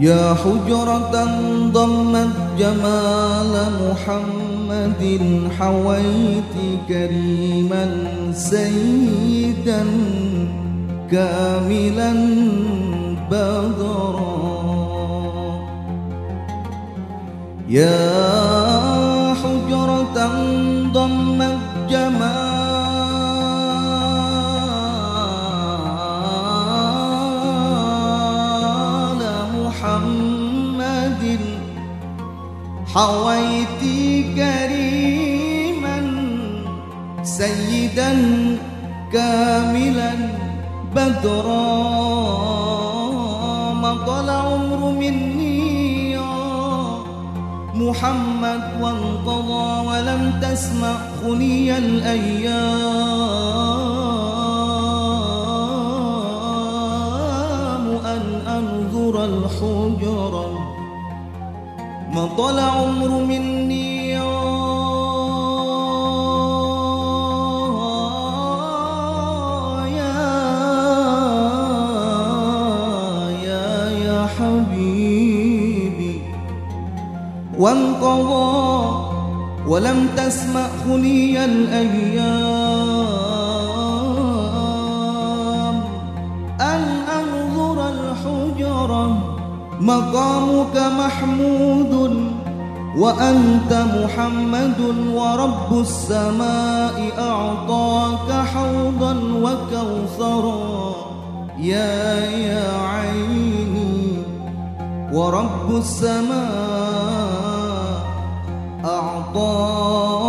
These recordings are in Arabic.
يا حجرة ضمت جمال محمد حويت كريما سيدا كاملا بدرا. يا حجرة ضمت حويت كريما سيدا كاملا بدرا ما طال عمر مني. يا محمد وانقضى ولم تسمع خلي الأيام. أن أنظر الحجرا ما عمر مني يا يا يا حبيبي. وانقضى ولم تسمع خلي الأيام. مقامك محمود وأنت محمد ورب السماء أعطاك حوضا وكوثرا. يا يا عيني ورب السماء أعطاك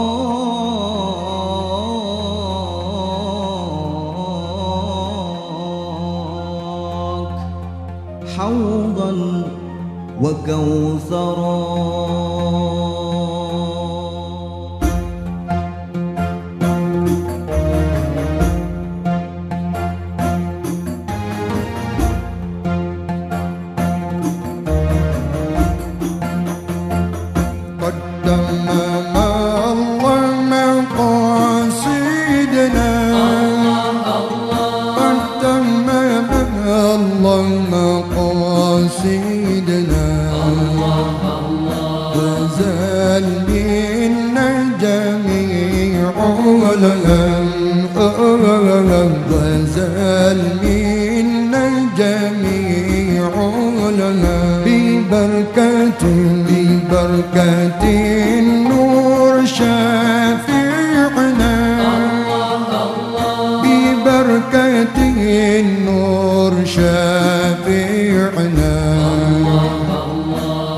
حوضا وكوثرا. منا جميع الهم وزال منا جميع الهم ببركة ببركة النور شافعنا ببركة النور شافعنا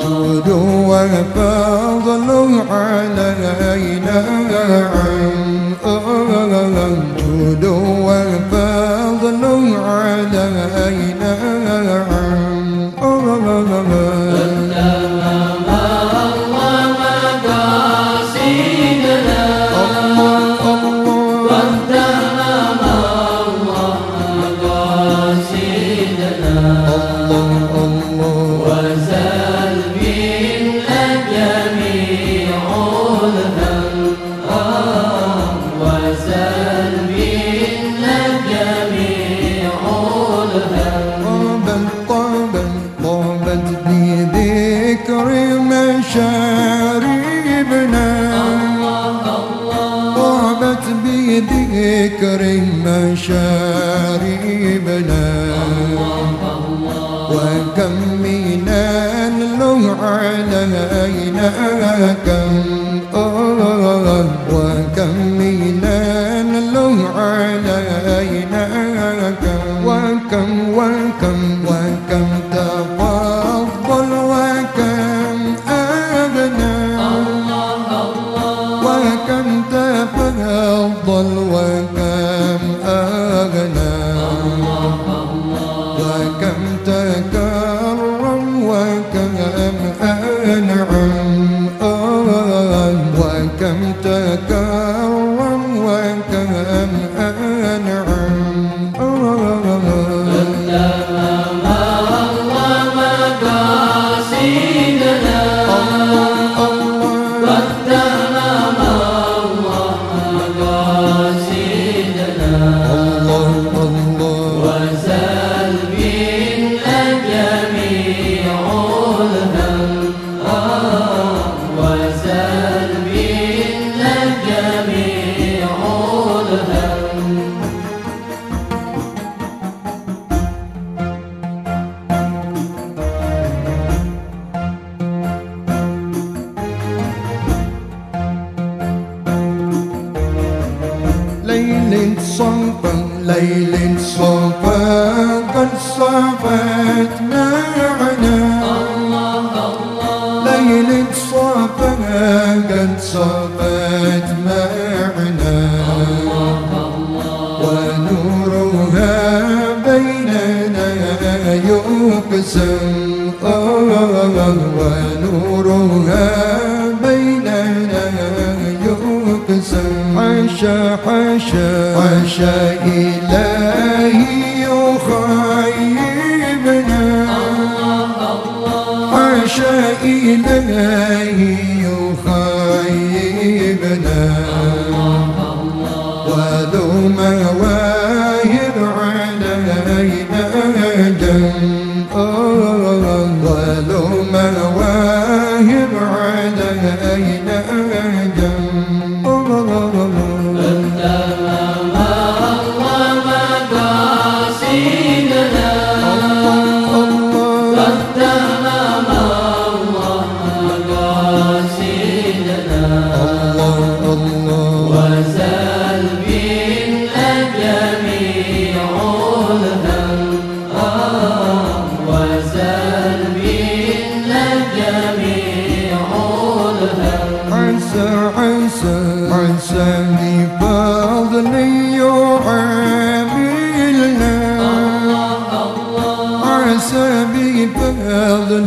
جود وفضل علينا. الله بذكر مشاربنا. وكم من اللوح علينا كم وكم من اللوح علينا وكم ليل صفا قد صفت معنا ليل قد صفت معنا. ونورها بيننا يقسم ونورها يقسم حاشا حاشا حاشا إلهي يخيبنا حاشا إلهي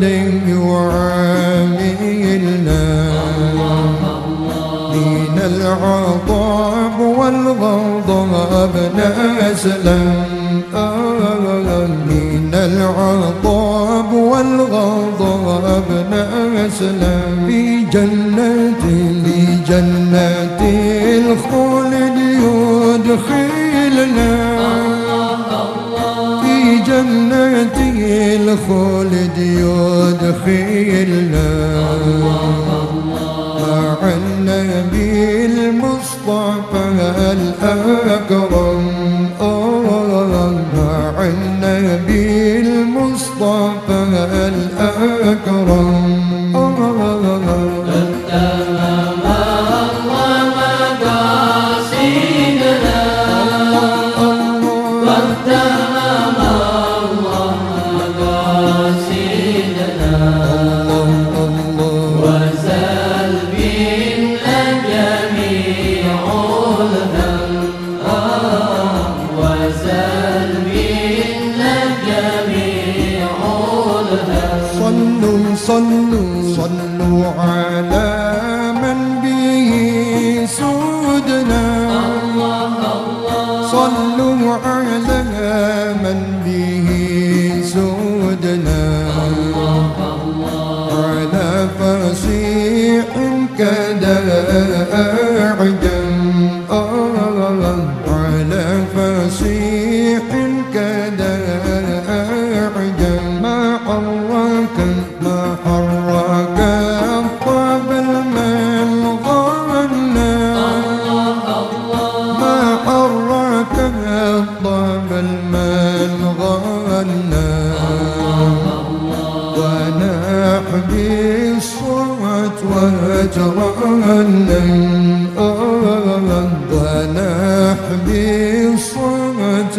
بفضل يعاملنا من العطاب والغضب نسلم من العطاب والغضب نسلم في جنة في جنة الخلد يدخلنا. في جنة الخلد يدخلنا مع النبي المصطفى الأكرم. صلوا على من به سودنا. صلوا على من به سودنا. على كدا الطبل من غنى ونحبي الصوت وترنم ونحبي الصوت